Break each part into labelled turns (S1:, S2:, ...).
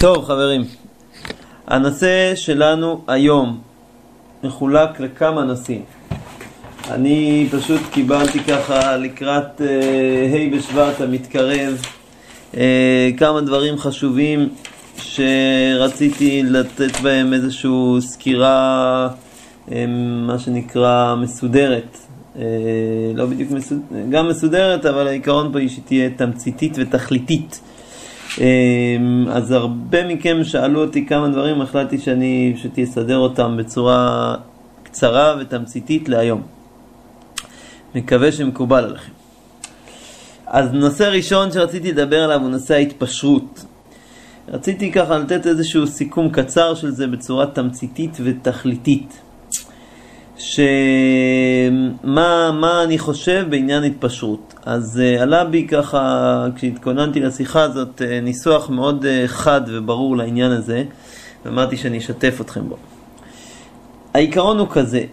S1: טוב חברים, הנושא שלנו היום מחולק לכמה נושאים. אני פשוט קיבלתי ככה לקראת ה' אה, בשבט המתקרב אה, כמה דברים חשובים שרציתי לתת בהם איזושהי סקירה, אה, מה שנקרא, מסודרת. אה, לא בדיוק מסודרת, גם מסודרת, אבל העיקרון פה היא שתהיה תמציתית ותכליתית. אז הרבה מכם שאלו אותי כמה דברים, החלטתי שאני פשוט אסדר אותם בצורה קצרה ותמציתית להיום. מקווה שמקובל עליכם. אז נושא ראשון שרציתי לדבר עליו הוא נושא ההתפשרות. רציתי ככה לתת איזשהו סיכום קצר של זה בצורה תמציתית ותכליתית. שמה מה אני חושב בעניין התפשרות. אז uh, עלה בי ככה, כשהתכוננתי לשיחה הזאת, uh, ניסוח מאוד uh, חד וברור לעניין הזה, ואמרתי שאני אשתף אתכם בו. העיקרון הוא כזה,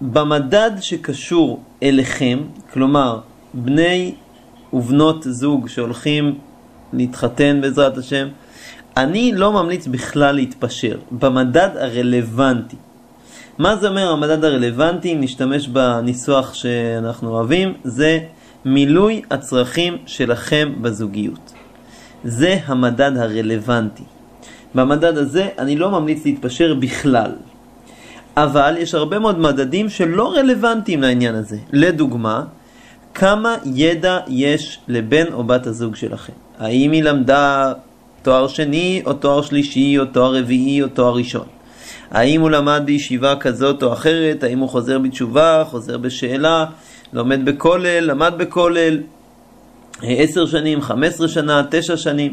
S1: במדד שקשור אליכם, כלומר, בני ובנות זוג שהולכים להתחתן בעזרת השם, אני לא ממליץ בכלל להתפשר, במדד הרלוונטי. מה זה אומר המדד הרלוונטי, אם נשתמש בניסוח שאנחנו אוהבים, זה מילוי הצרכים שלכם בזוגיות. זה המדד הרלוונטי. במדד הזה אני לא ממליץ להתפשר בכלל. אבל יש הרבה מאוד מדדים שלא רלוונטיים לעניין הזה. לדוגמה, כמה ידע יש לבן או בת הזוג שלכם? האם היא למדה תואר שני או תואר שלישי או תואר רביעי או תואר ראשון? האם הוא למד בישיבה כזאת או אחרת? האם הוא חוזר בתשובה, חוזר בשאלה, לומד בכולל, למד בכולל עשר שנים, חמש עשרה שנה, תשע שנים?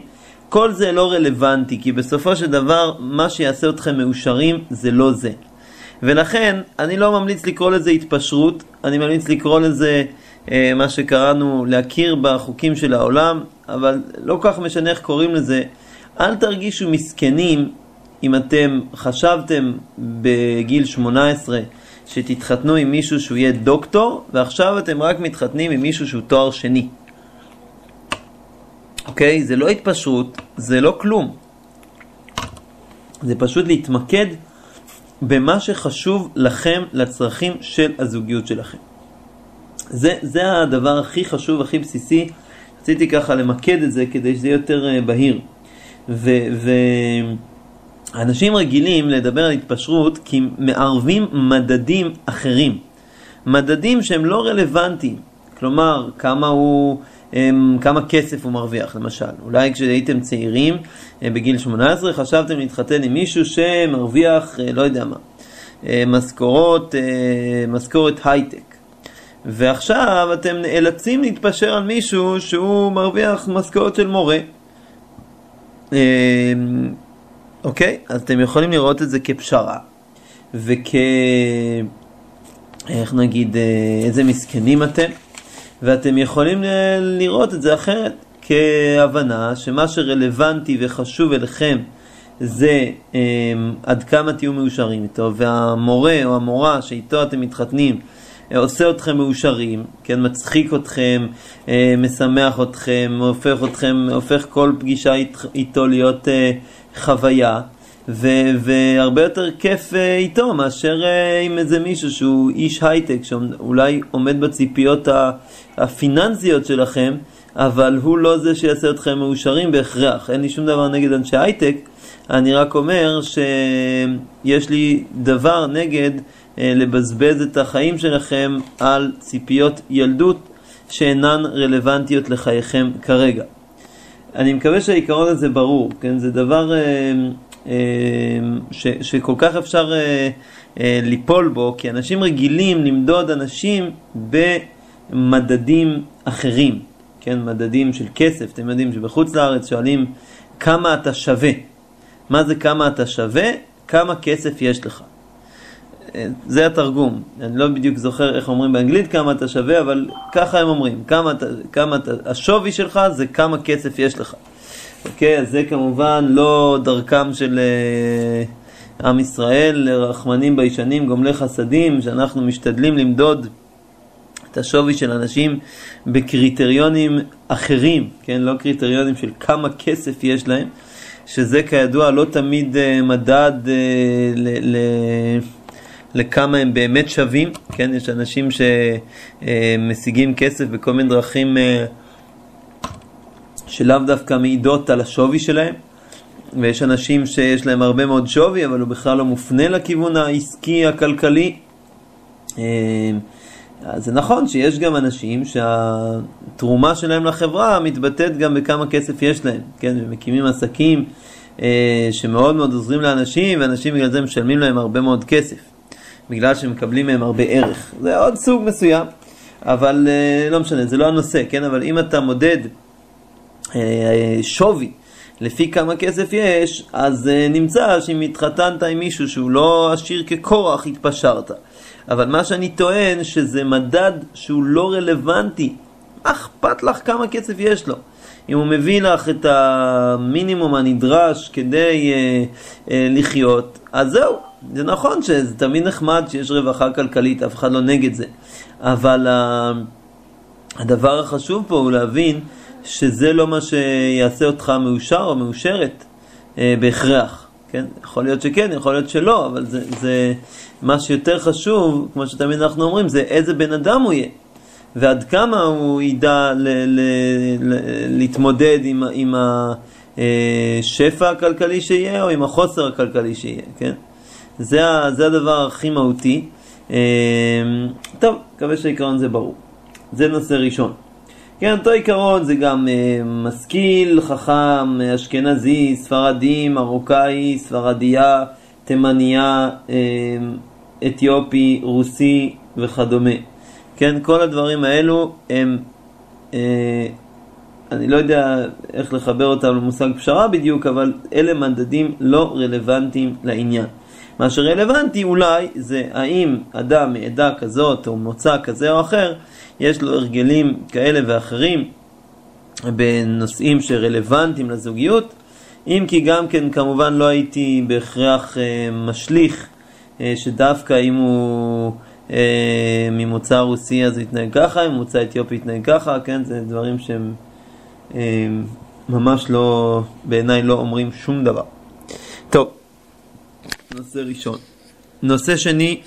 S1: כל זה לא רלוונטי, כי בסופו של דבר מה שיעשה אתכם מאושרים זה לא זה. ולכן אני לא ממליץ לקרוא לזה התפשרות, אני ממליץ לקרוא לזה אה, מה שקראנו להכיר בחוקים של העולם, אבל לא כך משנה איך קוראים לזה. אל תרגישו מסכנים אם אתם חשבתם בגיל 18 שתתחתנו עם מישהו שהוא יהיה דוקטור, ועכשיו אתם רק מתחתנים עם מישהו שהוא תואר שני. אוקיי? זה לא התפשרות, זה לא כלום. זה פשוט להתמקד במה שחשוב לכם, לצרכים של הזוגיות שלכם. זה, זה הדבר הכי חשוב, הכי בסיסי. רציתי ככה למקד את זה כדי שזה יהיה יותר uh, בהיר. ואנשים רגילים לדבר על התפשרות כי מערבים מדדים אחרים. מדדים שהם לא רלוונטיים. כלומר, כמה הוא... כמה כסף הוא מרוויח, למשל. אולי כשהייתם צעירים, אה, בגיל 18, חשבתם להתחתן עם מישהו שמרוויח, אה, לא יודע מה, אה, משכורות, משכורת הייטק. ועכשיו אתם נאלצים להתפשר על מישהו שהוא מרוויח משכורת של מורה. אוקיי? אז אתם יכולים לראות את זה כפשרה וכ... איך נגיד, איזה מסכנים אתם. ואתם יכולים לראות את זה אחרת, כהבנה שמה שרלוונטי וחשוב אליכם זה um, עד כמה תהיו מאושרים איתו, והמורה או המורה שאיתו אתם מתחתנים אה, עושה אתכם מאושרים, כן, מצחיק אתכם, uh, משמח אתכם, הופך אתכם, הופך כל פגישה איתו להיות uh, חוויה. ו- והרבה יותר כיף uh, איתו מאשר uh, עם איזה מישהו שהוא איש הייטק שאולי עומד בציפיות הפיננסיות שלכם, אבל הוא לא זה שיעשה אתכם מאושרים בהכרח. אין לי שום דבר נגד אנשי הייטק, אני רק אומר שיש לי דבר נגד uh, לבזבז את החיים שלכם על ציפיות ילדות שאינן רלוונטיות לחייכם כרגע. אני מקווה שהעיקרון הזה ברור, כן? זה דבר... Uh, אמ, ש, שכל כך אפשר אה, אה, ליפול בו, כי אנשים רגילים למדוד אנשים במדדים אחרים, כן, מדדים של כסף, אתם יודעים שבחוץ לארץ שואלים כמה אתה שווה. מה זה כמה אתה שווה? כמה כסף יש לך. זה התרגום, אני לא בדיוק זוכר איך אומרים באנגלית כמה אתה שווה, אבל ככה הם אומרים, כמה אתה, כמה אתה, השווי שלך זה כמה כסף יש לך. אוקיי, אז זה כמובן לא דרכם של uh, עם ישראל, רחמנים ביישנים, גומלי חסדים, שאנחנו משתדלים למדוד את השווי של אנשים בקריטריונים אחרים, כן, לא קריטריונים של כמה כסף יש להם, שזה כידוע לא תמיד אה, מדד אה, ל, ל, לכמה הם באמת שווים, כן, יש אנשים שמשיגים כסף בכל מיני דרכים שלאו דווקא מעידות על השווי שלהם, ויש אנשים שיש להם הרבה מאוד שווי, אבל הוא בכלל לא מופנה לכיוון העסקי, הכלכלי. אז זה נכון שיש גם אנשים שהתרומה שלהם לחברה מתבטאת גם בכמה כסף יש להם, כן, ומקימים עסקים אה, שמאוד מאוד עוזרים לאנשים, ואנשים בגלל זה משלמים להם הרבה מאוד כסף, בגלל שהם מקבלים מהם הרבה ערך. זה עוד סוג מסוים, אבל אה, לא משנה, זה לא הנושא, כן, אבל אם אתה מודד אה, שווי לפי כמה כסף יש, אז אה, נמצא שאם התחתנת עם מישהו שהוא לא עשיר כקורח, התפשרת. אבל מה שאני טוען שזה מדד שהוא לא רלוונטי. מה אכפת לך כמה כסף יש לו? אם הוא מביא לך את המינימום הנדרש כדי אה, אה, לחיות, אז זהו. זה נכון שזה תמיד נחמד שיש רווחה כלכלית, אף אחד לא נגד זה. אבל אה, הדבר החשוב פה הוא להבין שזה לא מה שיעשה אותך מאושר או מאושרת אה, בהכרח. כן? יכול להיות שכן, יכול להיות שלא, אבל זה, זה מה שיותר חשוב, כמו שתמיד אנחנו אומרים, זה איזה בן אדם הוא יהיה. ועד כמה הוא ידע ל- ל- ל- להתמודד עם, עם השפע הכלכלי שיהיה או עם החוסר הכלכלי שיהיה, כן? זה, זה הדבר הכי מהותי. אה, טוב, מקווה שהעיקרון זה ברור. זה נושא ראשון. כן, אותו עיקרון זה גם אה, משכיל, חכם, אשכנזי, ספרדי, מרוקאי, ספרדיה, תימניה, אה, אתיופי, רוסי וכדומה. כן, כל הדברים האלו הם, אה, אני לא יודע איך לחבר אותם למושג פשרה בדיוק, אבל אלה מדדים לא רלוונטיים לעניין. מה שרלוונטי אולי זה האם אדם מעדה כזאת או מוצא כזה או אחר יש לו הרגלים כאלה ואחרים בנושאים שרלוונטיים לזוגיות, אם כי גם כן כמובן לא הייתי בהכרח אה, משליך אה, שדווקא אם הוא אה, ממוצא רוסי אז הוא יתנהג ככה, אם ממוצא אתיופי יתנהג ככה, כן, זה דברים שהם אה, ממש לא, בעיניי לא אומרים שום דבר. טוב, נושא ראשון. נושא שני,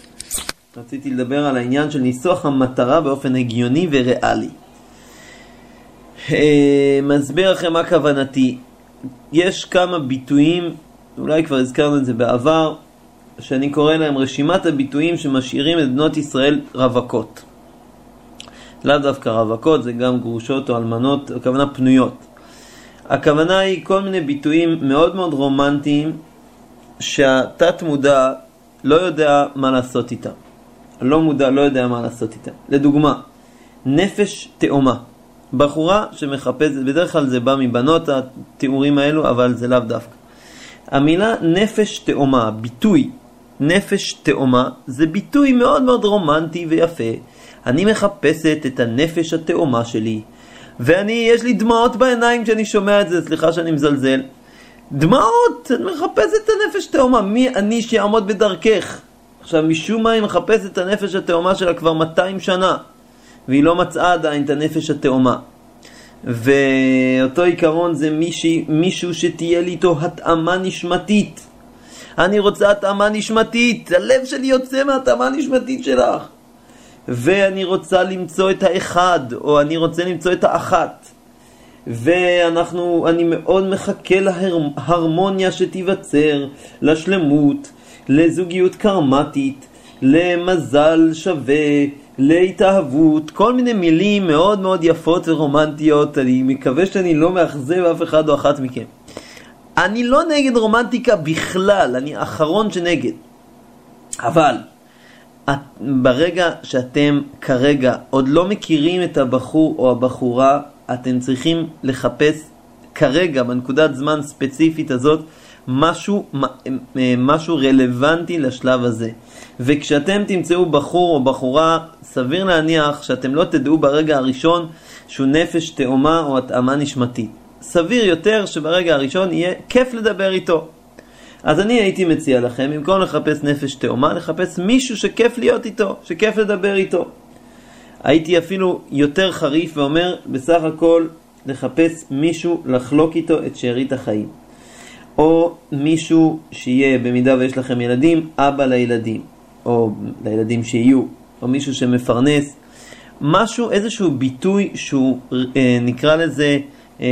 S1: רציתי לדבר על העניין של ניסוח המטרה באופן הגיוני וריאלי. אה, מסביר לכם מה כוונתי. יש כמה ביטויים, אולי כבר הזכרנו את זה בעבר, שאני קורא להם רשימת הביטויים שמשאירים את בנות ישראל רווקות. לאו דווקא רווקות, זה גם גרושות או אלמנות, הכוונה פנויות. הכוונה היא כל מיני ביטויים מאוד מאוד רומנטיים שהתת מודע לא יודע מה לעשות איתם. לא מודע, לא יודע מה לעשות איתם. לדוגמה, נפש תאומה. בחורה שמחפשת, בדרך כלל זה בא מבנות התיאורים האלו, אבל זה לאו דווקא. המילה נפש תאומה, ביטוי נפש תאומה, זה ביטוי מאוד מאוד רומנטי ויפה. אני מחפשת את הנפש התאומה שלי, ואני, יש לי דמעות בעיניים כשאני שומע את זה, סליחה שאני מזלזל. דמעות, אני מחפש את הנפש תאומה, מי אני שיעמוד בדרכך? עכשיו, משום מה היא מחפשת את הנפש התאומה שלה כבר 200 שנה, והיא לא מצאה עדיין את הנפש התאומה. ואותו עיקרון זה מישהי, מישהו שתהיה לי איתו התאמה נשמתית. אני רוצה התאמה נשמתית, הלב שלי יוצא מהתאמה נשמתית שלך. ואני רוצה למצוא את האחד, או אני רוצה למצוא את האחת. ואנחנו, אני מאוד מחכה להרמוניה שתיווצר, לשלמות, לזוגיות קרמטית, למזל שווה, להתאהבות, כל מיני מילים מאוד מאוד יפות ורומנטיות, אני מקווה שאני לא מאכזב אף אחד או אחת מכם. אני לא נגד רומנטיקה בכלל, אני האחרון שנגד. אבל, ברגע שאתם כרגע עוד לא מכירים את הבחור או הבחורה, אתם צריכים לחפש כרגע, בנקודת זמן ספציפית הזאת, משהו, משהו רלוונטי לשלב הזה. וכשאתם תמצאו בחור או בחורה, סביר להניח שאתם לא תדעו ברגע הראשון שהוא נפש תאומה או התאמה נשמתית. סביר יותר שברגע הראשון יהיה כיף לדבר איתו. אז אני הייתי מציע לכם, במקום לחפש נפש תאומה, לחפש מישהו שכיף להיות איתו, שכיף לדבר איתו. הייתי אפילו יותר חריף ואומר, בסך הכל לחפש מישהו לחלוק איתו את שארית החיים. או מישהו שיהיה, במידה ויש לכם ילדים, אבא לילדים, או לילדים שיהיו, או מישהו שמפרנס, משהו, איזשהו ביטוי שהוא אה, נקרא לזה אה,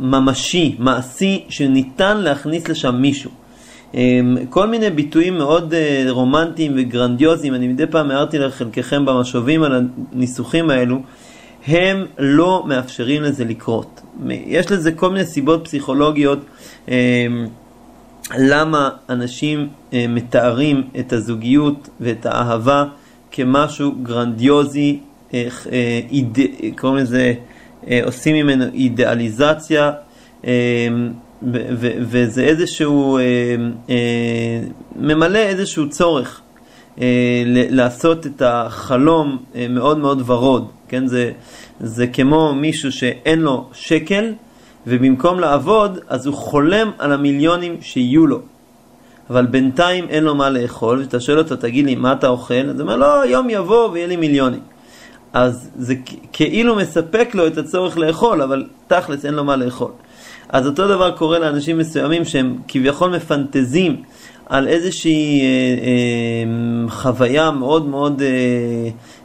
S1: ממשי, מעשי, שניתן להכניס לשם מישהו. אה, כל מיני ביטויים מאוד אה, רומנטיים וגרנדיוזיים, אני מדי פעם הערתי לחלקכם במשובים על הניסוחים האלו, הם לא מאפשרים לזה לקרות. יש לזה כל מיני סיבות פסיכולוגיות אה, למה אנשים אה, מתארים את הזוגיות ואת האהבה כמשהו גרנדיוזי, אה. קוראים לזה, עושים ממנו אידיאליזציה, וזה איזשהו, ממלא איזשהו צורך לעשות את החלום מאוד מאוד ורוד. כן? זה, זה כמו מישהו שאין לו שקל, ובמקום לעבוד, אז הוא חולם על המיליונים שיהיו לו. אבל בינתיים אין לו מה לאכול, ואתה שואל אותו, תגיד לי, מה אתה אוכל? אז הוא אומר, לא, יום יבוא ויהיה לי מיליונים. אז זה כאילו מספק לו את הצורך לאכול, אבל תכלס אין לו מה לאכול. אז אותו דבר קורה לאנשים מסוימים שהם כביכול מפנטזים על איזושהי אה, אה, חוויה מאוד מאוד, אה,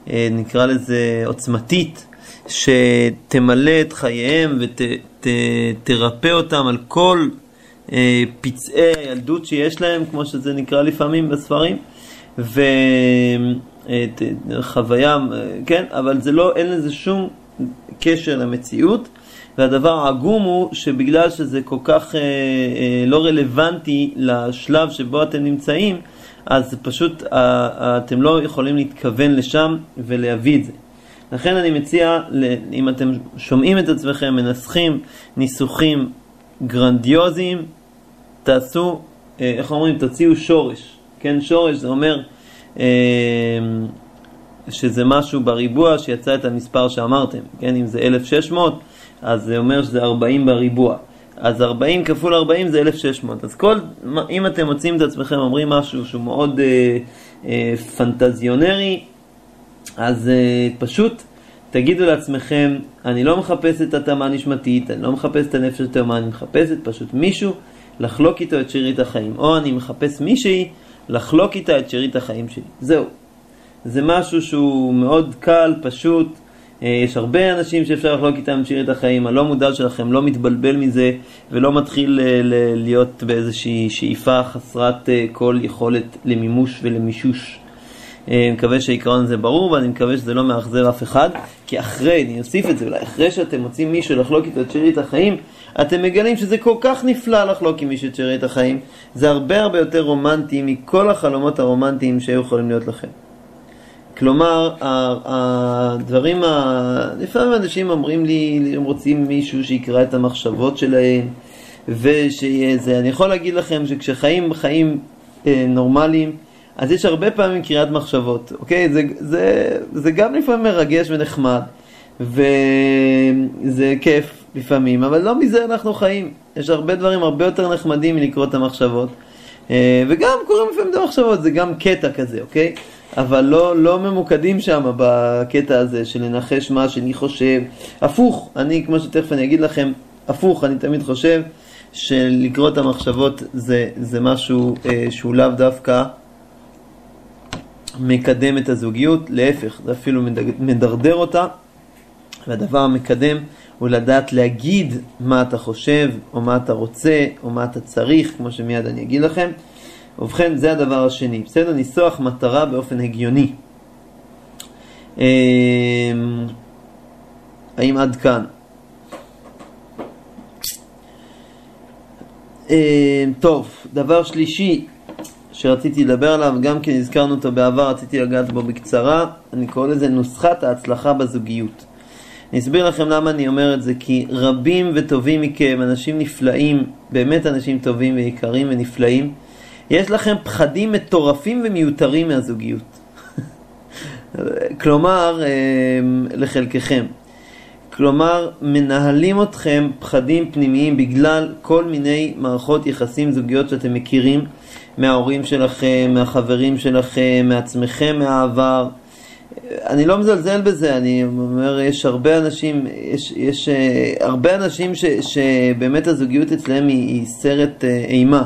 S1: אה, נקרא לזה, עוצמתית, שתמלא את חייהם ותרפא ות, אותם על כל אה, פצעי הילדות שיש להם, כמו שזה נקרא לפעמים בספרים, וחוויה, אה, כן, אבל זה לא, אין לזה שום קשר למציאות. והדבר העגום הוא שבגלל שזה כל כך אה, אה, לא רלוונטי לשלב שבו אתם נמצאים, אז פשוט אה, אתם לא יכולים להתכוון לשם ולהביא את זה. לכן אני מציע, אם אתם שומעים את עצמכם, מנסחים ניסוחים גרנדיוזיים, תעשו, אה, איך אומרים, תוציאו שורש. כן, שורש זה אומר אה, שזה משהו בריבוע שיצא את המספר שאמרתם, כן, אם זה 1600, אז זה אומר שזה 40 בריבוע. אז 40 כפול 40 זה 1,600. אז כל, אם אתם מוצאים את עצמכם אומרים משהו שהוא מאוד אה, אה, פנטזיונרי, אז אה, פשוט תגידו לעצמכם, אני לא מחפש את התאמה נשמתית, אני לא מחפש את הנפש התאמה, אני מחפש את פשוט מישהו לחלוק איתו את שארית החיים. או אני מחפש מישהי לחלוק איתה את שארית החיים שלי. זהו. זה משהו שהוא מאוד קל, פשוט. אה, יש הרבה אנשים שאפשר לחלוק איתם את שירת החיים, הלא מודע שלכם לא מתבלבל מזה ולא מתחיל אה, להיות באיזושהי שאיפה חסרת אה, כל יכולת למימוש ולמישוש. אני מקווה שהעיקרון הזה ברור ואני מקווה שזה לא מאכזר אף אחד כי אחרי, אני אוסיף את זה אולי, אחרי שאתם מוצאים מישהו לחלוק איתו את שארית החיים אתם מגלים שזה כל כך נפלא לחלוק עם מישהו את שארית החיים זה הרבה הרבה יותר רומנטי מכל החלומות הרומנטיים שהיו יכולים להיות לכם כלומר, הדברים, ה... לפעמים אנשים אומרים לי, הם רוצים מישהו שיקרא את המחשבות שלהם ושיהיה זה. אני יכול להגיד לכם שכשחיים חיים אה, נורמליים, אז יש הרבה פעמים קריאת מחשבות, אוקיי? זה, זה, זה גם לפעמים מרגש ונחמד, וזה כיף לפעמים, אבל לא מזה אנחנו חיים. יש הרבה דברים הרבה יותר נחמדים מלקרוא את המחשבות, אה, וגם קוראים לפעמים את המחשבות, זה גם קטע כזה, אוקיי? אבל לא, לא ממוקדים שם בקטע הזה של לנחש מה שאני חושב. הפוך, אני, כמו שתכף אני אגיד לכם, הפוך, אני תמיד חושב שלקרוא את המחשבות זה, זה משהו אה, שהוא לאו דווקא מקדם את הזוגיות, להפך, זה אפילו מדרדר אותה. והדבר המקדם הוא לדעת להגיד מה אתה חושב, או מה אתה רוצה, או מה אתה צריך, כמו שמיד אני אגיד לכם. ובכן, זה הדבר השני. בסדר? ניסוח מטרה באופן הגיוני. אמ, האם עד כאן? אמ, טוב, דבר שלישי שרציתי לדבר עליו, גם כן הזכרנו אותו בעבר, רציתי לגעת בו בקצרה, אני קורא לזה נוסחת ההצלחה בזוגיות. אני אסביר לכם למה אני אומר את זה, כי רבים וטובים מכם, אנשים נפלאים, באמת אנשים טובים ויקרים ונפלאים, יש לכם פחדים מטורפים ומיותרים מהזוגיות. כלומר, אמ, לחלקכם. כלומר, מנהלים אתכם פחדים פנימיים בגלל כל מיני מערכות יחסים זוגיות שאתם מכירים מההורים שלכם, מהחברים שלכם, מעצמכם מהעבר. אני לא מזלזל בזה, אני אומר, יש הרבה אנשים, יש, יש uh, הרבה אנשים ש, שבאמת הזוגיות אצלם היא, היא סרט uh, אימה.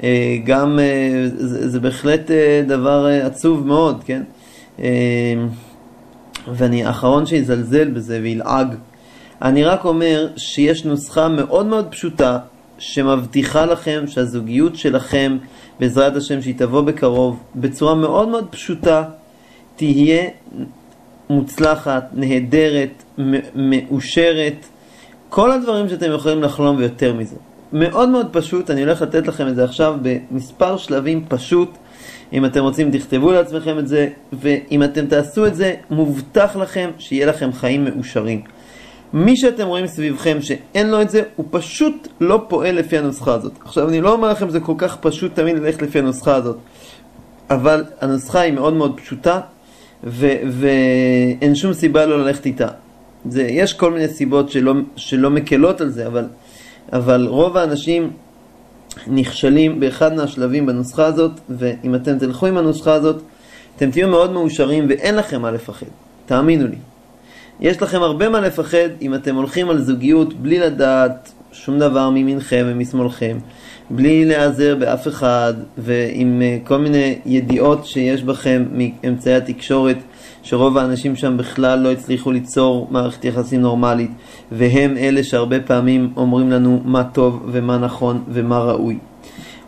S1: Uh, גם, uh, זה, בהחלט uh, דבר עצוב מאוד, כן? Uh, ואני האחרון שיזלזל בזה וילעג. אני רק אומר שיש נוסחה מאוד מאוד פשוטה שמבטיחה לכם שהזוגיות שלכם, בעזרת השם שהיא תבוא בקרוב, בצורה מאוד מאוד פשוטה, תהיה מוצלחת, נהדרת, מאושרת, כל הדברים שאתם יכולים לחלום ויותר מזה. מאוד מאוד פשוט, אני הולך לתת לכם את זה עכשיו במספר שלבים פשוט. אם אתם רוצים תכתבו לעצמכם את זה, ואם אתם תעשו את זה, מובטח לכם שיהיה לכם חיים מאושרים. מי שאתם רואים סביבכם שאין לו את זה, הוא פשוט לא פועל לפי הנוסחה הזאת. עכשיו, אני לא אומר לכם זה כל כך פשוט תמיד ללכת לפי הנוסחה הזאת, אבל הנוסחה היא מאוד מאוד פשוטה, ואין שום סיבה לא ללכת איתה. זה, יש כל מיני סיבות שלא, שלא מקלות על זה, אבל, אבל רוב האנשים נכשלים באחד מהשלבים בנוסחה הזאת, ואם אתם תלכו עם הנוסחה הזאת, אתם תהיו מאוד מאושרים ואין לכם מה לפחד. תאמינו לי. יש לכם הרבה מה לפחד אם אתם הולכים על זוגיות בלי לדעת שום דבר מימינכם ומשמאלכם, בלי להיעזר באף אחד ועם אה, כל מיני ידיעות שיש בכם מאמצעי התקשורת שרוב האנשים שם בכלל לא הצליחו ליצור מערכת יחסים נורמלית והם אלה שהרבה פעמים אומרים לנו מה טוב ומה נכון ומה ראוי.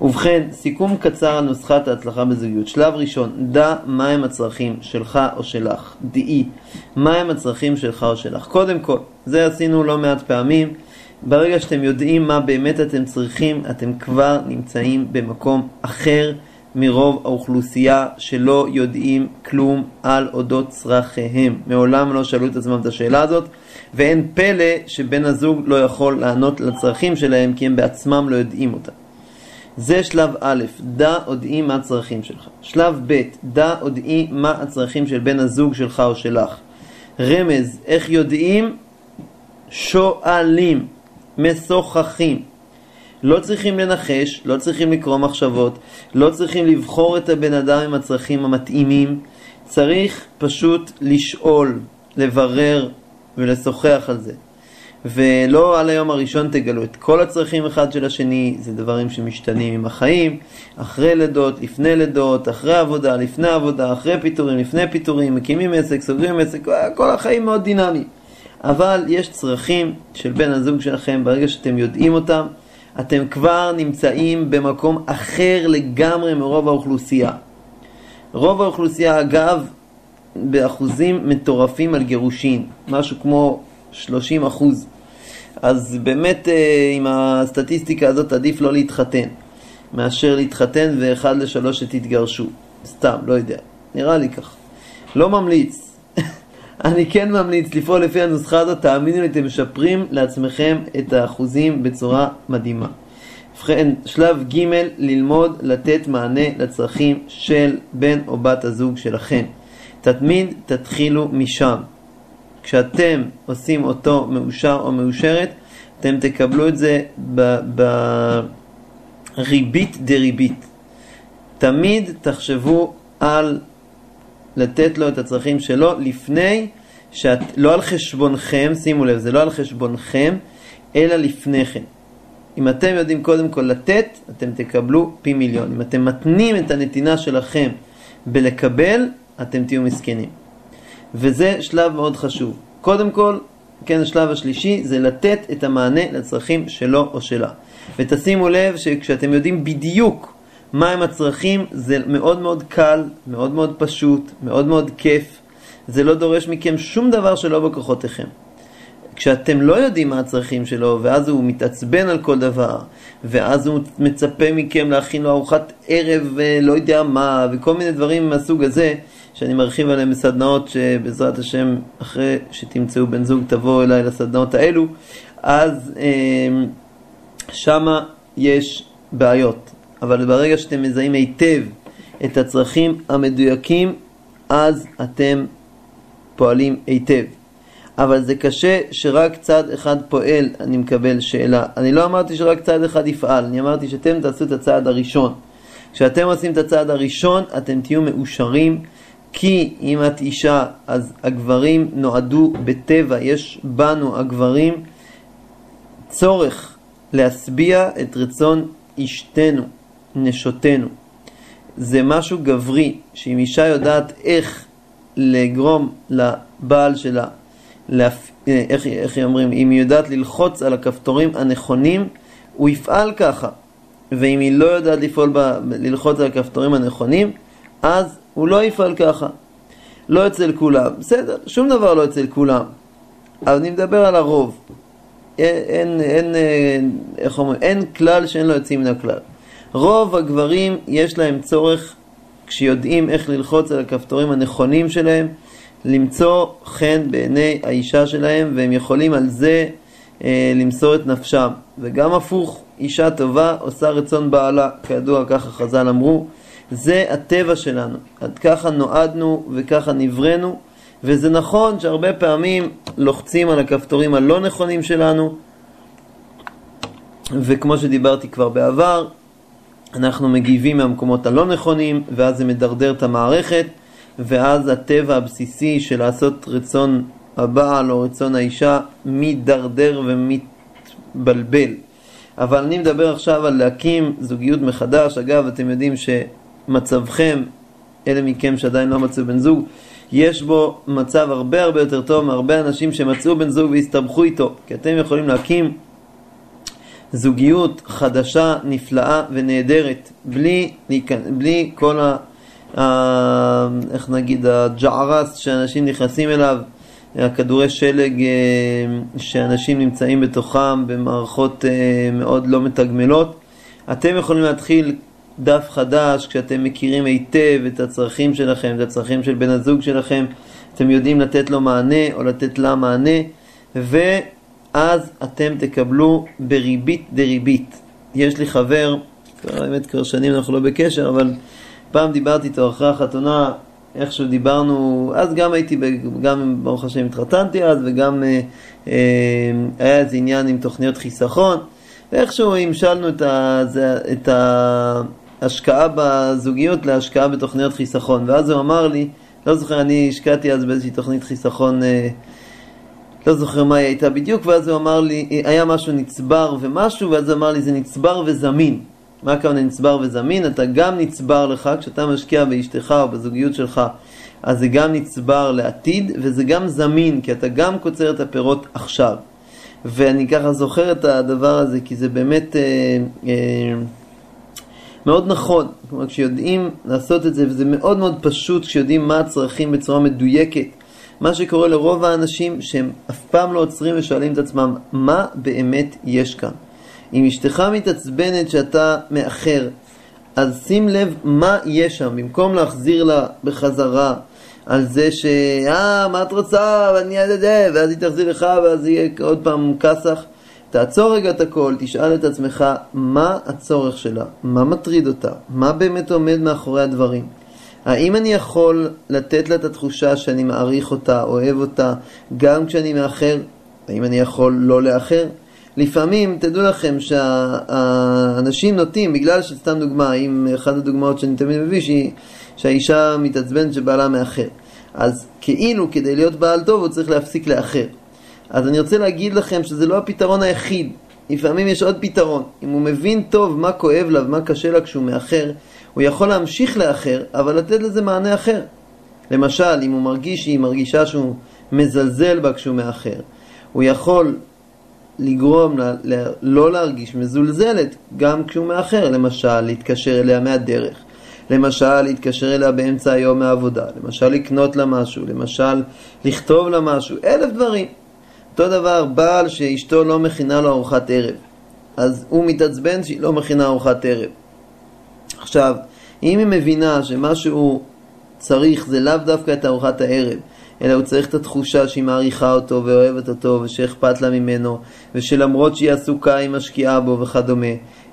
S1: ובכן, סיכום קצר על נוסחת ההצלחה בזוגיות. שלב ראשון, דע מהם הצרכים שלך או שלך. דעי מהם הצרכים שלך או שלך. קודם כל, זה עשינו לא מעט פעמים. ברגע שאתם יודעים מה באמת אתם צריכים, אתם כבר נמצאים במקום אחר מרוב האוכלוסייה שלא יודעים כלום על אודות צרכיהם. מעולם לא שאלו את עצמם את השאלה הזאת, ואין פלא שבן הזוג לא יכול לענות לצרכים שלהם כי הם בעצמם לא יודעים אותם. זה שלב א', דע הודעי מה הצרכים שלך. שלב ב', דע הודעי מה הצרכים של בן הזוג שלך או שלך. רמז, איך יודעים? שואלים, משוחחים. לא צריכים לנחש, לא צריכים לקרוא מחשבות, לא צריכים לבחור את הבן אדם עם הצרכים המתאימים, צריך פשוט לשאול, לברר ולשוחח על זה. ולא על היום הראשון תגלו את כל הצרכים אחד של השני, זה דברים שמשתנים עם החיים, אחרי לידות, לפני לידות, אחרי עבודה, לפני עבודה, אחרי פיטורים, לפני פיטורים, מקימים עסק, סוגרים עסק, כל החיים מאוד דינמיים. אבל יש צרכים של בן הזוג שלכם, ברגע שאתם יודעים אותם, אתם כבר נמצאים במקום אחר לגמרי מרוב האוכלוסייה. רוב האוכלוסייה, אגב, באחוזים מטורפים על גירושין, משהו כמו 30 אחוז. אז באמת אה, עם הסטטיסטיקה הזאת עדיף לא להתחתן, מאשר להתחתן ואחד לשלוש שתתגרשו. סתם, לא יודע. נראה לי כך. לא ממליץ. אני כן ממליץ לפעול לפי הנוסחה הזאת, תאמינו לי, אתם משפרים לעצמכם את האחוזים בצורה מדהימה. ובכן, שלב ג' ללמוד לתת מענה לצרכים של בן או בת הזוג שלכם. תתמיד תתחילו משם. כשאתם עושים אותו מאושר או מאושרת, אתם תקבלו את זה בריבית דריבית. תמיד תחשבו על לתת לו את הצרכים שלו לפני, שאת, לא על חשבונכם, שימו לב, זה לא על חשבונכם, אלא לפני כן. אם אתם יודעים קודם כל לתת, אתם תקבלו פי מיליון. אם אתם מתנים את הנתינה שלכם בלקבל, אתם תהיו מסכנים. וזה שלב מאוד חשוב. קודם כל, כן, השלב השלישי זה לתת את המענה לצרכים שלו או שלה. ותשימו לב שכשאתם יודעים בדיוק מהם הצרכים, זה מאוד מאוד קל, מאוד מאוד פשוט, מאוד מאוד כיף. זה לא דורש מכם שום דבר שלא בכוחותיכם. כשאתם לא יודעים מה הצרכים שלו, ואז הוא מתעצבן על כל דבר, ואז הוא מצפה מכם להכין לו ארוחת ערב ולא יודע מה, וכל מיני דברים מהסוג הזה, שאני מרחיב עליהם בסדנאות שבעזרת השם אחרי שתמצאו בן זוג תבואו אליי לסדנאות האלו אז אה, שמה יש בעיות אבל ברגע שאתם מזהים היטב את הצרכים המדויקים אז אתם פועלים היטב אבל זה קשה שרק צד אחד פועל, אני מקבל שאלה. אני לא אמרתי שרק צד אחד יפעל, אני אמרתי שאתם תעשו את הצעד הראשון. כשאתם עושים את הצעד הראשון, אתם תהיו מאושרים כי אם את אישה, אז הגברים נועדו בטבע, יש בנו הגברים צורך להשביע את רצון אשתנו, נשותנו. זה משהו גברי, שאם אישה יודעת איך לגרום לבעל שלה, להפ... איך, איך אומרים, אם היא יודעת ללחוץ על הכפתורים הנכונים, הוא יפעל ככה. ואם היא לא יודעת לפעול ב... ללחוץ על הכפתורים הנכונים, אז הוא לא יפעל ככה. לא אצל כולם, בסדר, שום דבר לא אצל כולם. אבל אני מדבר על הרוב. אין, אין, אין, איך אומרים, אין כלל שאין לו יוצאים מן הכלל. רוב הגברים יש להם צורך, כשיודעים איך ללחוץ על הכפתורים הנכונים שלהם, למצוא חן בעיני האישה שלהם, והם יכולים על זה אה, למסור את נפשם. וגם הפוך, אישה טובה עושה רצון בעלה, כידוע ככה חז"ל אמרו, זה הטבע שלנו, עד ככה נועדנו וככה נבראנו, וזה נכון שהרבה פעמים לוחצים על הכפתורים הלא נכונים שלנו, וכמו שדיברתי כבר בעבר, אנחנו מגיבים מהמקומות הלא נכונים, ואז זה מדרדר את המערכת, ואז הטבע הבסיסי של לעשות רצון הבעל או רצון האישה מידרדר ומתבלבל. אבל אני מדבר עכשיו על להקים זוגיות מחדש. אגב, אתם יודעים שמצבכם, אלה מכם שעדיין לא מצאו בן זוג, יש בו מצב הרבה הרבה יותר טוב מהרבה אנשים שמצאו בן זוג והסתבכו איתו. כי אתם יכולים להקים זוגיות חדשה, נפלאה ונהדרת, בלי, בלי כל ה... ה איך נגיד, הג'ערס שאנשים נכנסים אליו, הכדורי שלג אה, שאנשים נמצאים בתוכם במערכות אה, מאוד לא מתגמלות. אתם יכולים להתחיל דף חדש כשאתם מכירים היטב את הצרכים שלכם, את הצרכים של בן הזוג שלכם, אתם יודעים לתת לו מענה או לתת לה מענה, ואז אתם תקבלו בריבית דריבית. יש לי חבר, האמת כבר שנים אנחנו לא בקשר, אבל פעם דיברתי איתו אחרי החתונה, איכשהו דיברנו, אז גם הייתי, גם ברוך השם התחתנתי אז, וגם אה, אה, היה איזה עניין עם תוכניות חיסכון, ואיכשהו המשלנו את, את ההשקעה בזוגיות להשקעה בתוכניות חיסכון, ואז הוא אמר לי, לא זוכר, אני השקעתי אז באיזושהי תוכנית חיסכון, אה, לא זוכר מה היא הייתה בדיוק, ואז הוא אמר לי, היה משהו נצבר ומשהו, ואז הוא אמר לי, זה נצבר וזמין. מה הכוונה נצבר וזמין? אתה גם נצבר לך, כשאתה משקיע באשתך או בזוגיות שלך, אז זה גם נצבר לעתיד, וזה גם זמין, כי אתה גם קוצר את הפירות עכשיו. ואני ככה זוכר את הדבר הזה, כי זה באמת אה, אה, מאוד נכון. כלומר, כשיודעים לעשות את זה, וזה מאוד מאוד פשוט, כשיודעים מה הצרכים בצורה מדויקת. מה שקורה לרוב האנשים, שהם אף פעם לא עוצרים ושואלים את עצמם, מה באמת יש כאן? אם אשתך מתעצבנת שאתה מאחר, אז שים לב מה יש שם, במקום להחזיר לה בחזרה על זה ש... אה, מה את רוצה? ואני אדדה, ואז היא תחזיר לך, ואז יהיה עוד פעם כסח. תעצור רגע את הכל, תשאל את עצמך מה הצורך שלה, מה מטריד אותה, מה באמת עומד מאחורי הדברים. האם אני יכול לתת לה את התחושה שאני מעריך אותה, אוהב אותה, גם כשאני מאחר? האם אני יכול לא לאחר? לפעמים, תדעו לכם שהאנשים נוטים, בגלל שסתם דוגמה, אם אחת הדוגמאות שאני תמיד מביא, שהיא, שהאישה מתעצבנת שבעלה מאחר. אז כאילו כדי להיות בעל טוב הוא צריך להפסיק לאחר. אז אני רוצה להגיד לכם שזה לא הפתרון היחיד. לפעמים יש עוד פתרון. אם הוא מבין טוב מה כואב לה ומה קשה לה כשהוא מאחר, הוא יכול להמשיך לאחר, אבל לתת לזה מענה אחר. למשל, אם הוא מרגיש שהיא מרגישה שהוא מזלזל בה כשהוא מאחר, הוא יכול לגרום לה, לה לא להרגיש מזולזלת גם כשהוא מאחר, למשל להתקשר אליה מהדרך, למשל להתקשר אליה באמצע היום מהעבודה, למשל לקנות לה משהו, למשל לכתוב לה משהו, אלף דברים. אותו דבר, בעל שאשתו לא מכינה לו ארוחת ערב, אז הוא מתעצבן שהיא לא מכינה ארוחת ערב. עכשיו, אם היא מבינה שמה שהוא צריך זה לאו דווקא את ארוחת הערב, אלא הוא צריך את התחושה שהיא מעריכה אותו ואוהבת אותו ושאכפת לה ממנו ושלמרות שהיא עסוקה היא משקיעה בו וכדומה.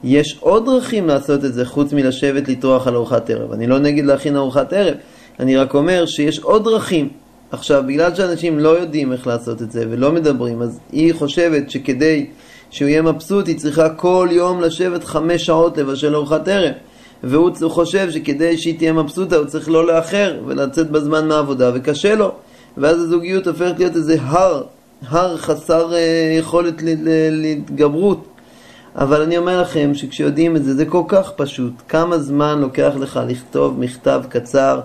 S1: יש עוד דרכים לעשות את זה חוץ מלשבת לטרוח על ארוחת ערב. אני לא נגד להכין ארוחת ערב, אני רק אומר שיש עוד דרכים. עכשיו, בגלל שאנשים לא יודעים איך לעשות את זה ולא מדברים, אז היא חושבת שכדי שהוא יהיה מבסוט היא צריכה כל יום לשבת חמש שעות לבשל ארוחת ערב. והוא חושב שכדי שהיא תהיה מבסוטה הוא צריך לא לאחר ולצאת בזמן מהעבודה וקשה לו ואז הזוגיות הופכת להיות איזה הר, הר חסר אה, יכולת להתגברות אבל אני אומר לכם שכשיודעים את זה זה כל כך פשוט כמה זמן לוקח לך לכתוב מכתב קצר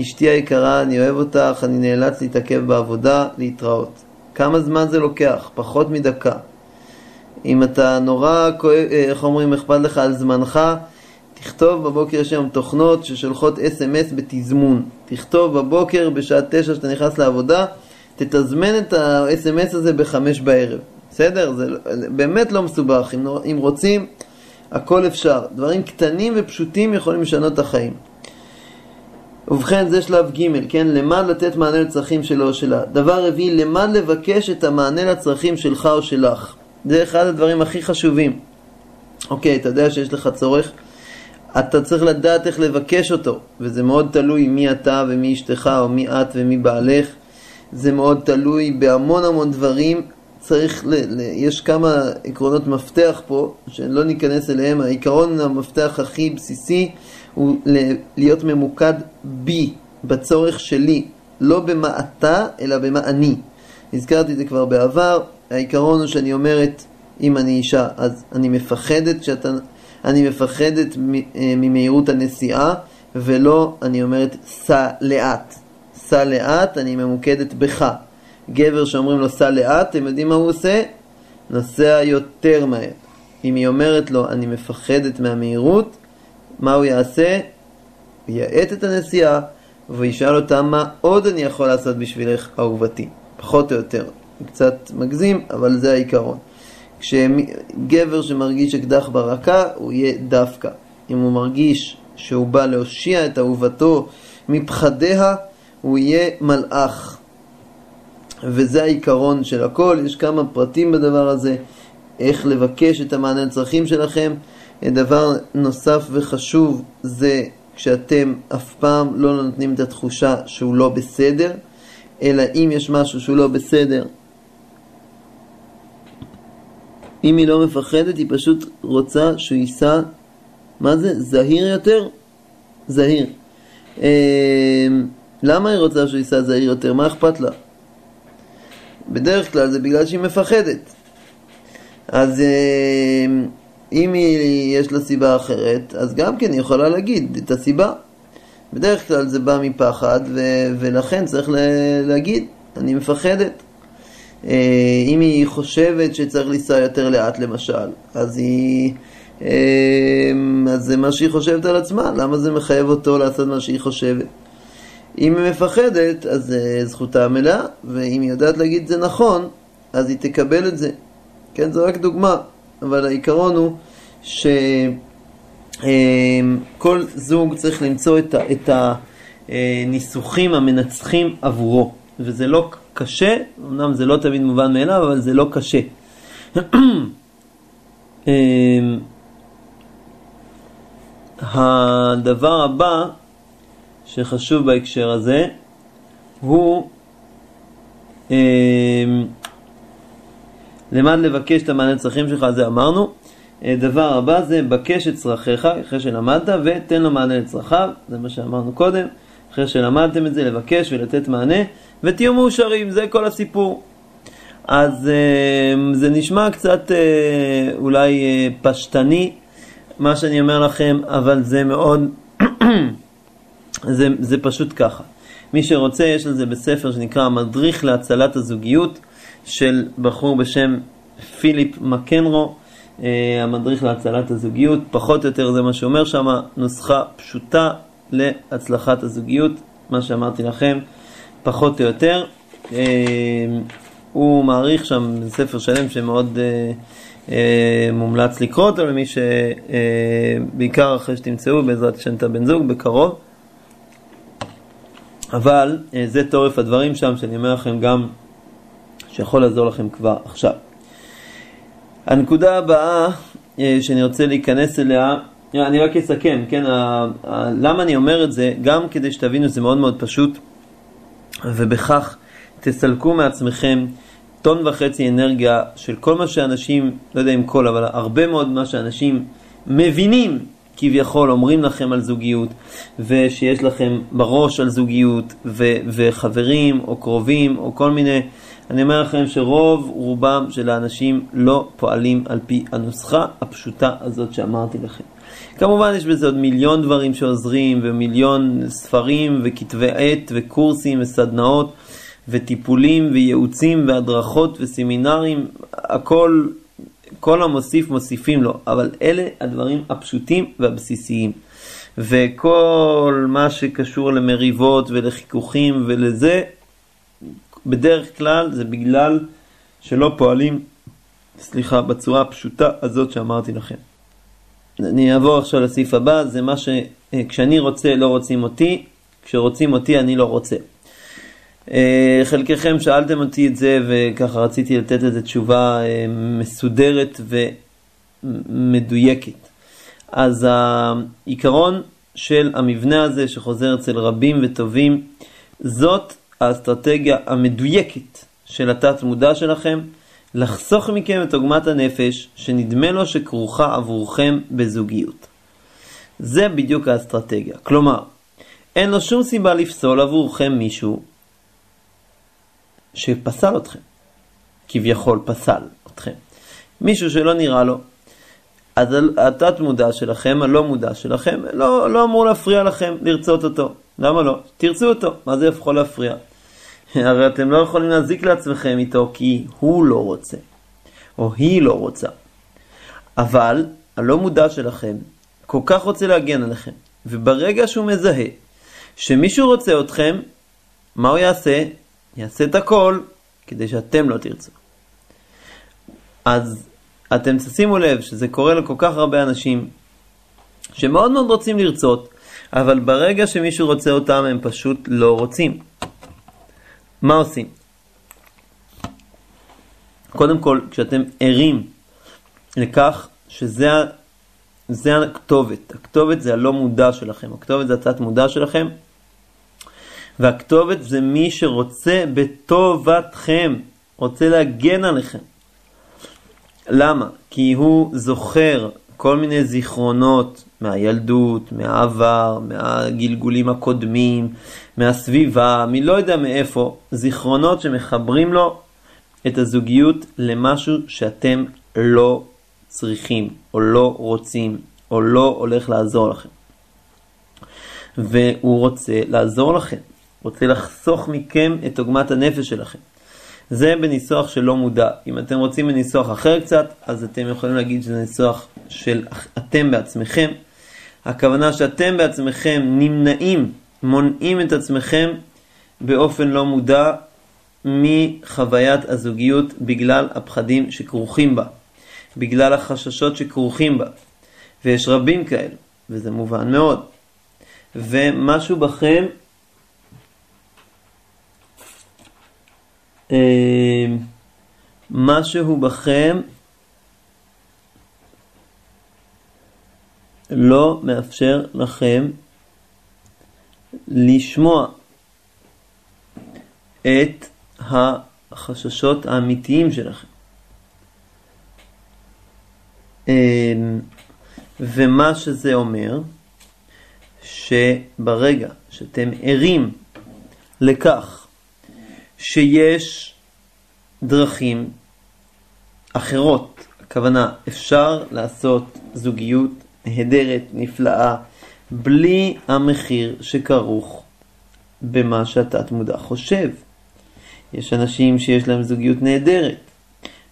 S1: אשתי היקרה, אני אוהב אותך, אני נאלץ להתעכב בעבודה, להתראות. כמה זמן זה לוקח? פחות מדקה. אם אתה נורא, אה, איך אומרים, אכפת לך על זמנך, תכתוב בבוקר, יש היום תוכנות ששולחות אס.אם.אס בתזמון. תכתוב בבוקר, בשעה תשע שאתה נכנס לעבודה, תתזמן את ה-אס.אם.אס הזה בחמש בערב. בסדר? זה באמת לא מסובך. אם, אם רוצים, הכל אפשר. דברים קטנים ופשוטים יכולים לשנות את החיים. ובכן, זה שלב ג', כן? למד לתת מענה לצרכים שלו או שלה. דבר רביעי, למד לבקש את המענה לצרכים שלך או שלך. זה אחד הדברים הכי חשובים. אוקיי, אתה יודע שיש לך צורך, אתה צריך לדעת איך לבקש אותו, וזה מאוד תלוי מי אתה ומי אשתך, או מי את ומי בעלך. זה מאוד תלוי בהמון המון דברים. צריך, ל, ל, יש כמה עקרונות מפתח פה, שלא ניכנס אליהם. העיקרון המפתח הכי בסיסי הוא להיות ממוקד בי, בצורך שלי, לא במה אתה, אלא במה אני. הזכרתי את זה כבר בעבר, העיקרון הוא שאני אומרת, אם אני אישה, אז אני מפחדת שאתה, אני מפחדת אה, ממהירות הנסיעה, ולא, אני אומרת, סע לאט. סע לאט, אני ממוקדת בך. גבר שאומרים לו סע לאט, אתם יודעים מה הוא עושה? נוסע יותר מהר. אם היא אומרת לו, אני מפחדת מהמהירות, מה הוא יעשה? הוא יאט את הנסיעה וישאל אותה מה עוד אני יכול לעשות בשבילך אהובתי, פחות או יותר. קצת מגזים, אבל זה העיקרון. כשגבר שמרגיש אקדח ברקה, הוא יהיה דווקא. אם הוא מרגיש שהוא בא להושיע את אהובתו מפחדיה, הוא יהיה מלאך. וזה העיקרון של הכל, יש כמה פרטים בדבר הזה, איך לבקש את המענה לצרכים שלכם. דבר נוסף וחשוב זה כשאתם אף פעם לא נותנים את התחושה שהוא לא בסדר, אלא אם יש משהו שהוא לא בסדר, אם היא לא מפחדת, היא פשוט רוצה שהוא ייסע, מה זה? זהיר יותר? זהיר. אה, למה היא רוצה שהוא ייסע זהיר יותר? מה אכפת לה? בדרך כלל זה בגלל שהיא מפחדת. אז אה, אם היא, יש לה סיבה אחרת, אז גם כן היא יכולה להגיד את הסיבה. בדרך כלל זה בא מפחד, ו- ולכן צריך להגיד, אני מפחדת. אה, אם היא חושבת שצריך לנסוע יותר לאט למשל, אז היא... אה, אז זה מה שהיא חושבת על עצמה, למה זה מחייב אותו לעשות מה שהיא חושבת? אם היא מפחדת, אז זכותה המלאה, ואם היא יודעת להגיד זה נכון, אז היא תקבל את זה. כן, זו רק דוגמה. אבל העיקרון הוא שכל זוג צריך למצוא את הניסוחים המנצחים עבורו, וזה לא קשה, אמנם זה לא תמיד מובן מאליו, אבל זה לא קשה. הדבר הבא שחשוב בהקשר הזה הוא למד לבקש את המענה לצרכים שלך, זה אמרנו. אה, דבר הבא זה בקש את צרכיך, אחרי שלמדת, ותן לו מענה לצרכיו, זה מה שאמרנו קודם. אחרי שלמדתם את זה, לבקש ולתת מענה, ותהיו מאושרים, זה כל הסיפור. אז אה, זה נשמע קצת אה, אולי פשטני, מה שאני אומר לכם, אבל זה מאוד, זה, זה פשוט ככה. מי שרוצה, יש על זה בספר שנקרא המדריך להצלת הזוגיות. של בחור בשם פיליפ מקנרו, אה, המדריך להצלת הזוגיות, פחות או יותר זה מה שאומר שם, נוסחה פשוטה להצלחת הזוגיות, מה שאמרתי לכם, פחות או יותר. אה, הוא מעריך שם ספר שלם שמאוד אה, מומלץ לקרוא אותו למי שבעיקר אחרי שתמצאו בעזרת השם את הבן זוג בקרוב. אבל זה תורף הדברים שם, שאני אומר לכם גם שיכול לעזור לכם כבר עכשיו. הנקודה הבאה אה, שאני רוצה להיכנס אליה, אה, אני רק אסכם, כן, למה אני אומר את זה? גם כדי שתבינו זה מאוד מאוד פשוט, ובכך תסלקו מעצמכם טון וחצי אנרגיה של כל מה שאנשים, לא יודע אם כל, אבל הרבה מאוד מה שאנשים מבינים כביכול אומרים לכם על זוגיות, ושיש לכם בראש על זוגיות, ו- וחברים או קרובים או כל מיני, אני אומר לכם שרוב רובם של האנשים לא פועלים על פי הנוסחה הפשוטה הזאת שאמרתי לכם. כמובן יש בזה עוד מיליון דברים שעוזרים, ומיליון ספרים וכתבי עת וקורסים וסדנאות וטיפולים וייעוצים והדרכות וסמינרים, הכל, כל המוסיף מוסיפים לו, אבל אלה הדברים הפשוטים והבסיסיים. וכל מה שקשור למריבות ולחיכוכים ולזה, בדרך כלל זה בגלל שלא פועלים, סליחה, בצורה הפשוטה הזאת שאמרתי לכם. אני אעבור עכשיו לסעיף הבא, זה מה שכשאני רוצה לא רוצים אותי, כשרוצים אותי אני לא רוצה. אה, חלקכם שאלתם אותי את זה וככה רציתי לתת לזה תשובה אה, מסודרת ומדויקת. אז העיקרון של המבנה הזה שחוזר אצל רבים וטובים, זאת האסטרטגיה המדויקת של התת מודע שלכם, לחסוך מכם את עוגמת הנפש שנדמה לו שכרוכה עבורכם בזוגיות. זה בדיוק האסטרטגיה. כלומר, אין לו שום סיבה לפסול עבורכם מישהו שפסל אתכם. כביכול פסל אתכם. מישהו שלא נראה לו. אז התת מודע שלכם, הלא מודע שלכם, לא, לא אמור להפריע לכם לרצות אותו. למה לא? תרצו אותו, מה זה יכול להפריע? הרי אתם לא יכולים להזיק לעצמכם איתו כי הוא לא רוצה, או היא לא רוצה. אבל הלא מודע שלכם כל כך רוצה להגן עליכם, וברגע שהוא מזהה שמישהו רוצה אתכם, מה הוא יעשה? יעשה את הכל כדי שאתם לא תרצו. אז אתם תשימו לב שזה קורה לכל כך הרבה אנשים שמאוד מאוד רוצים לרצות, אבל ברגע שמישהו רוצה אותם הם פשוט לא רוצים. מה עושים? קודם כל, כשאתם ערים לכך שזה זה הכתובת, הכתובת זה הלא מודע שלכם, הכתובת זה הצעת מודע שלכם, והכתובת זה מי שרוצה בטובתכם, רוצה להגן עליכם. למה? כי הוא זוכר כל מיני זיכרונות מהילדות, מהעבר, מהגלגולים הקודמים, מהסביבה, מלא יודע מאיפה, זיכרונות שמחברים לו את הזוגיות למשהו שאתם לא צריכים, או לא רוצים, או לא הולך לעזור לכם. והוא רוצה לעזור לכם, רוצה לחסוך מכם את עוגמת הנפש שלכם. זה בניסוח של לא מודע. אם אתם רוצים בניסוח אחר קצת, אז אתם יכולים להגיד שזה ניסוח של אתם בעצמכם. הכוונה שאתם בעצמכם נמנעים, מונעים את עצמכם באופן לא מודע מחוויית הזוגיות בגלל הפחדים שכרוכים בה, בגלל החששות שכרוכים בה. ויש רבים כאלה, וזה מובן מאוד. ומשהו בכם משהו בכם לא מאפשר לכם לשמוע את החששות האמיתיים שלכם. אה, ומה שזה אומר, שברגע שאתם ערים לכך שיש דרכים אחרות, הכוונה, אפשר לעשות זוגיות נהדרת, נפלאה, בלי המחיר שכרוך במה שהתת מודע חושב. יש אנשים שיש להם זוגיות נהדרת,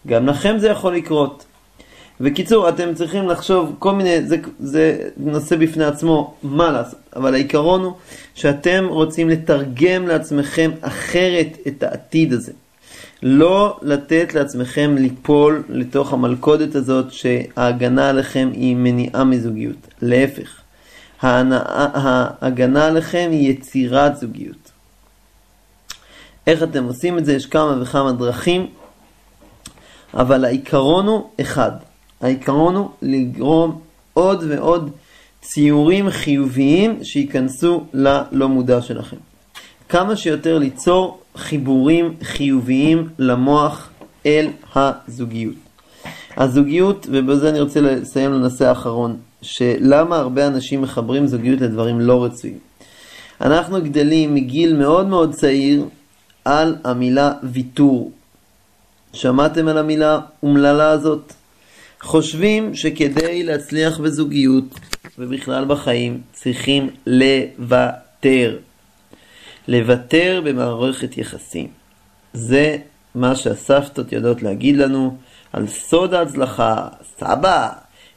S1: גם לכם זה יכול לקרות. בקיצור, אתם צריכים לחשוב כל מיני, זה, זה נושא בפני עצמו, מה לעשות. אבל העיקרון הוא שאתם רוצים לתרגם לעצמכם אחרת את העתיד הזה. לא לתת לעצמכם ליפול לתוך המלכודת הזאת שההגנה עליכם היא מניעה מזוגיות. להפך, ההגנה עליכם היא יצירת זוגיות. איך אתם עושים את זה? יש כמה וכמה דרכים, אבל העיקרון הוא אחד. העיקרון הוא לגרום עוד ועוד ציורים חיוביים שייכנסו ללא מודע שלכם. כמה שיותר ליצור חיבורים חיוביים למוח אל הזוגיות. הזוגיות, ובזה אני רוצה לסיים לנושא האחרון, שלמה הרבה אנשים מחברים זוגיות לדברים לא רצויים. אנחנו גדלים מגיל מאוד מאוד צעיר על המילה ויתור. שמעתם על המילה אומללה הזאת? חושבים שכדי להצליח בזוגיות ובכלל בחיים צריכים לוותר. לוותר במערכת יחסים. זה מה שהסבתות יודעות להגיד לנו על סוד ההצלחה. סבא,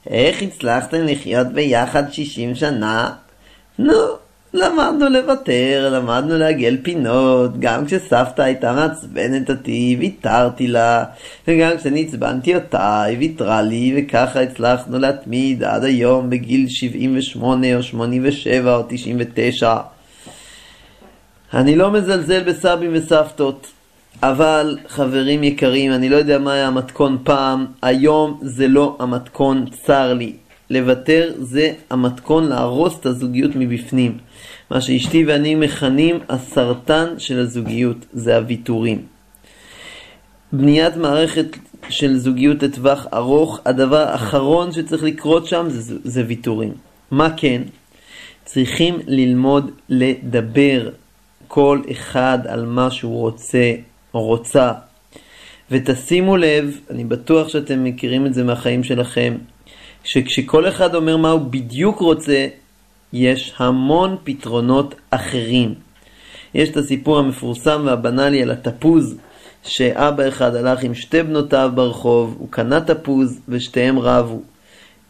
S1: איך הצלחתם לחיות ביחד 60 שנה? נו, למדנו לוותר, למדנו לעגל פינות, גם כשסבתא הייתה מעצבנת אותי, ויתרתי לה, וגם כשאני עצבנתי אותה, היא ויתרה לי, וככה הצלחנו להתמיד עד היום בגיל 78 או 87 או 99. אני לא מזלזל בסבים וסבתות, אבל חברים יקרים, אני לא יודע מה היה המתכון פעם, היום זה לא המתכון, צר לי. לוותר זה המתכון להרוס את הזוגיות מבפנים. מה שאשתי ואני מכנים הסרטן של הזוגיות, זה הוויתורים. בניית מערכת של זוגיות לטווח ארוך, הדבר האחרון שצריך לקרות שם זה, זה ויתורים. מה כן? צריכים ללמוד לדבר כל אחד על מה שהוא רוצה או רוצה. ותשימו לב, אני בטוח שאתם מכירים את זה מהחיים שלכם, שכשכל אחד אומר מה הוא בדיוק רוצה, יש המון פתרונות אחרים. יש את הסיפור המפורסם והבנאלי על התפוז, שאבא אחד הלך עם שתי בנותיו ברחוב, הוא קנה תפוז ושתיהם רבו.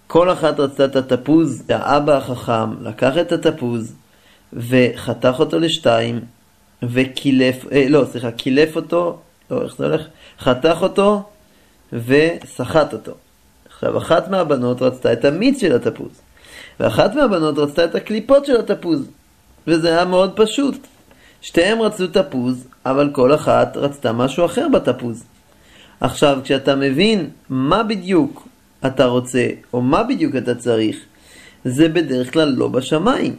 S1: כל אחת רצתה את התפוז, והאבא החכם לקח את התפוז וחתך אותו לשתיים וקילף, אה, לא, סליחה, קילף אותו, לא, איך זה הולך? חתך אותו וסחט אותו. עכשיו, אחת מהבנות רצתה את המיץ של התפוז, ואחת מהבנות רצתה את הקליפות של התפוז, וזה היה מאוד פשוט. שתיהם רצו תפוז, אבל כל אחת רצתה משהו אחר בתפוז. עכשיו, כשאתה מבין מה בדיוק אתה רוצה, או מה בדיוק אתה צריך, זה בדרך כלל לא בשמיים.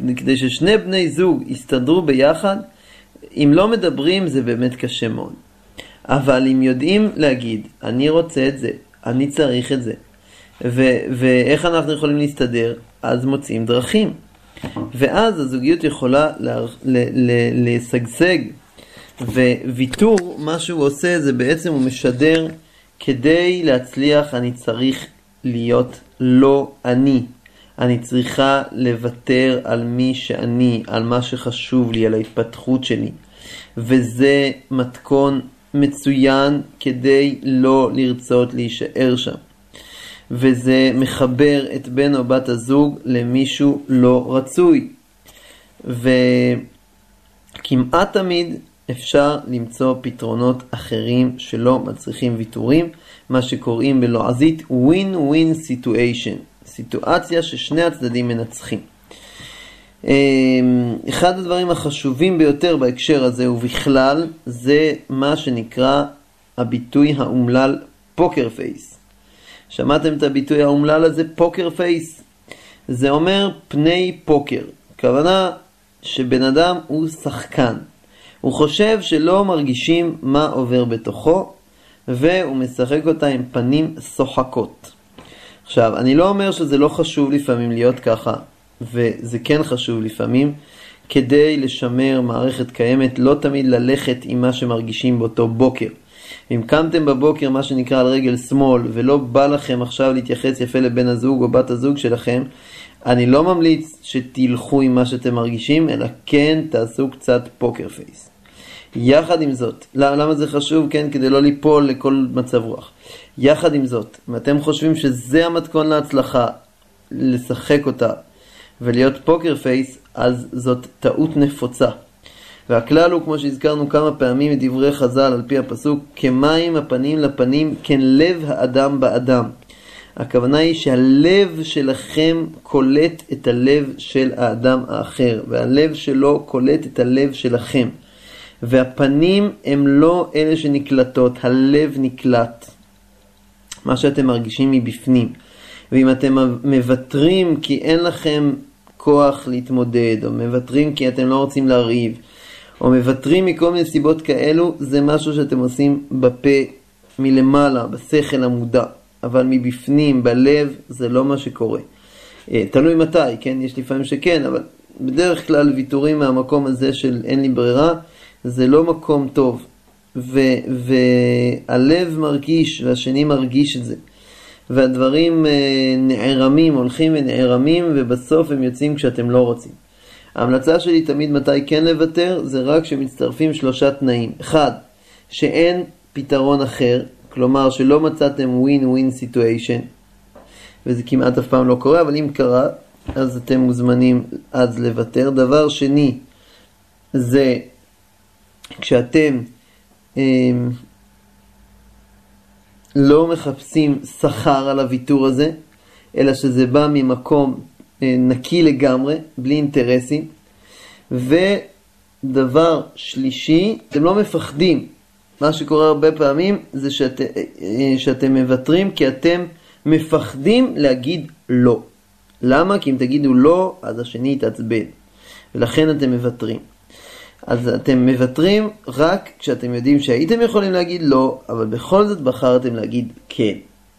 S1: וכדי ששני בני זוג יסתדרו ביחד, אם לא מדברים זה באמת קשה מאוד. אבל אם יודעים להגיד, אני רוצה את זה, אני צריך את זה, ו- ואיך אנחנו יכולים להסתדר, אז מוצאים דרכים. ואז הזוגיות יכולה לשגשג. וויתור, מה שהוא עושה זה בעצם הוא משדר, כדי להצליח אני צריך להיות לא אני. אני צריכה לוותר על מי שאני, על מה שחשוב לי, על ההתפתחות שלי. וזה מתכון מצוין כדי לא לרצות להישאר שם. וזה מחבר את בן או בת הזוג למישהו לא רצוי. וכמעט תמיד אפשר למצוא פתרונות אחרים שלא מצריכים ויתורים, מה שקוראים בלועזית win-win situation. סיטואציה ששני הצדדים מנצחים. אמ, אחד הדברים החשובים ביותר בהקשר הזה ובכלל זה מה שנקרא הביטוי האומלל poker face. שמעתם את הביטוי האומלל הזה poker face? זה אומר פני פוקר. הכוונה שבן אדם הוא שחקן. הוא חושב שלא מרגישים מה עובר בתוכו והוא משחק אותה עם פנים שוחקות. עכשיו, אני לא אומר שזה לא חשוב לפעמים להיות ככה, וזה כן חשוב לפעמים, כדי לשמר מערכת קיימת, לא תמיד ללכת עם מה שמרגישים באותו בוקר. אם קמתם בבוקר, מה שנקרא על רגל שמאל, ולא בא לכם עכשיו להתייחס יפה לבן הזוג או בת הזוג שלכם, אני לא ממליץ שתלכו עם מה שאתם מרגישים, אלא כן תעשו קצת פוקר פייס. יחד עם זאת, למה זה חשוב? כן, כדי לא ליפול לכל מצב רוח. יחד עם זאת, אם אתם חושבים שזה המתכון להצלחה, לשחק אותה ולהיות poker face, אז זאת טעות נפוצה. והכלל הוא, כמו שהזכרנו כמה פעמים מדברי חז"ל על פי הפסוק, כמים הפנים לפנים, כן לב האדם באדם. הכוונה היא שהלב שלכם קולט את הלב של האדם האחר, והלב שלו קולט את הלב שלכם. והפנים הם לא אלה שנקלטות, הלב נקלט. מה שאתם מרגישים מבפנים. ואם אתם מוותרים כי אין לכם כוח להתמודד, או מוותרים כי אתם לא רוצים לריב, או מוותרים מכל מיני סיבות כאלו, זה משהו שאתם עושים בפה מלמעלה, בשכל המודע, אבל מבפנים, בלב, זה לא מה שקורה. אה, תלוי מתי, כן? יש לפעמים שכן, אבל בדרך כלל ויתורים מהמקום הזה של אין לי ברירה, זה לא מקום טוב. והלב מרגיש והשני מרגיש את זה. והדברים אה, נערמים, הולכים ונערמים, ובסוף הם יוצאים כשאתם לא רוצים. ההמלצה שלי תמיד מתי כן לוותר, זה רק כשמצטרפים שלושה תנאים. אחד, שאין פתרון אחר, כלומר שלא מצאתם win-win situation, וזה כמעט אף פעם לא קורה, אבל אם קרה, אז אתם מוזמנים אז לוותר. דבר שני, זה כשאתם אה, לא מחפשים שכר על הוויתור הזה, אלא שזה בא ממקום אה, נקי לגמרי, בלי אינטרסים. ודבר שלישי, אתם לא מפחדים. מה שקורה הרבה פעמים זה שאת, אה, אה, שאתם מוותרים כי אתם מפחדים להגיד לא. למה? כי אם תגידו לא, אז השני יתעצבן. ולכן אתם מוותרים. אז אתם מוותרים רק כשאתם יודעים שהייתם יכולים להגיד לא, אבל בכל זאת בחרתם להגיד כן.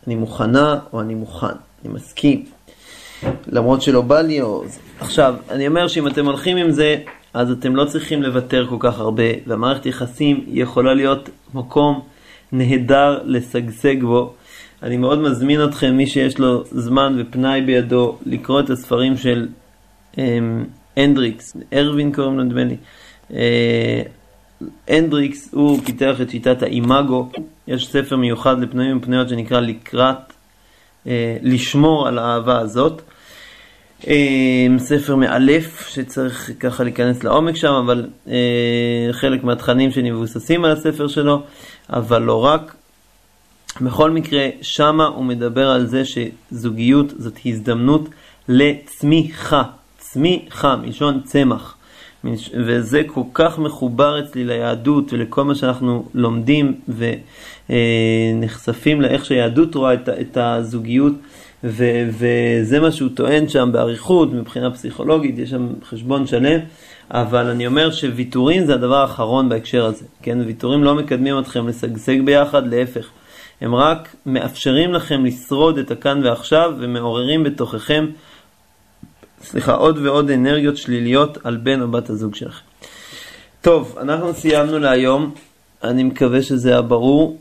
S1: אני מוכנה או אני מוכן, אני מסכים. למרות שלא בא לי או... עכשיו, אני אומר שאם אתם הולכים עם זה, אז אתם לא צריכים לוותר כל כך הרבה, והמערכת יחסים יכולה להיות מקום נהדר לשגשג בו. אני מאוד מזמין אתכם, מי שיש לו זמן ופנאי בידו, לקרוא את הספרים של אמ, הנדריקס, ארווין קוראים לו נדמה לי. אה, הנדריקס הוא פיתח את שיטת האימאגו, יש ספר מיוחד לפנויים ופנויות שנקרא לקראת, אה, לשמור על האהבה הזאת. אה, ספר מאלף שצריך ככה להיכנס לעומק שם, אבל חלק מהתכנים שמבוססים על הספר שלו, אבל לא רק. בכל מקרה, שמה הוא מדבר על זה שזוגיות זאת הזדמנות לצמיחה, צמיחה, מלשון צמח. וזה כל כך מחובר אצלי ליהדות ולכל מה שאנחנו לומדים ונחשפים לאיך שהיהדות רואה את, את הזוגיות ו, וזה מה שהוא טוען שם באריכות מבחינה פסיכולוגית, יש שם חשבון שלם, אבל אני אומר שוויתורים זה הדבר האחרון בהקשר הזה, כן? ויתורים לא מקדמים אתכם לשגשג ביחד, להפך. הם רק מאפשרים לכם לשרוד את הכאן ועכשיו ומעוררים בתוככם סליחה, עוד ועוד אנרגיות שליליות על בן או בת הזוג שלכם. טוב, אנחנו סיימנו להיום, אני מקווה שזה היה ברור.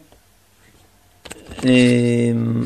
S1: אמ,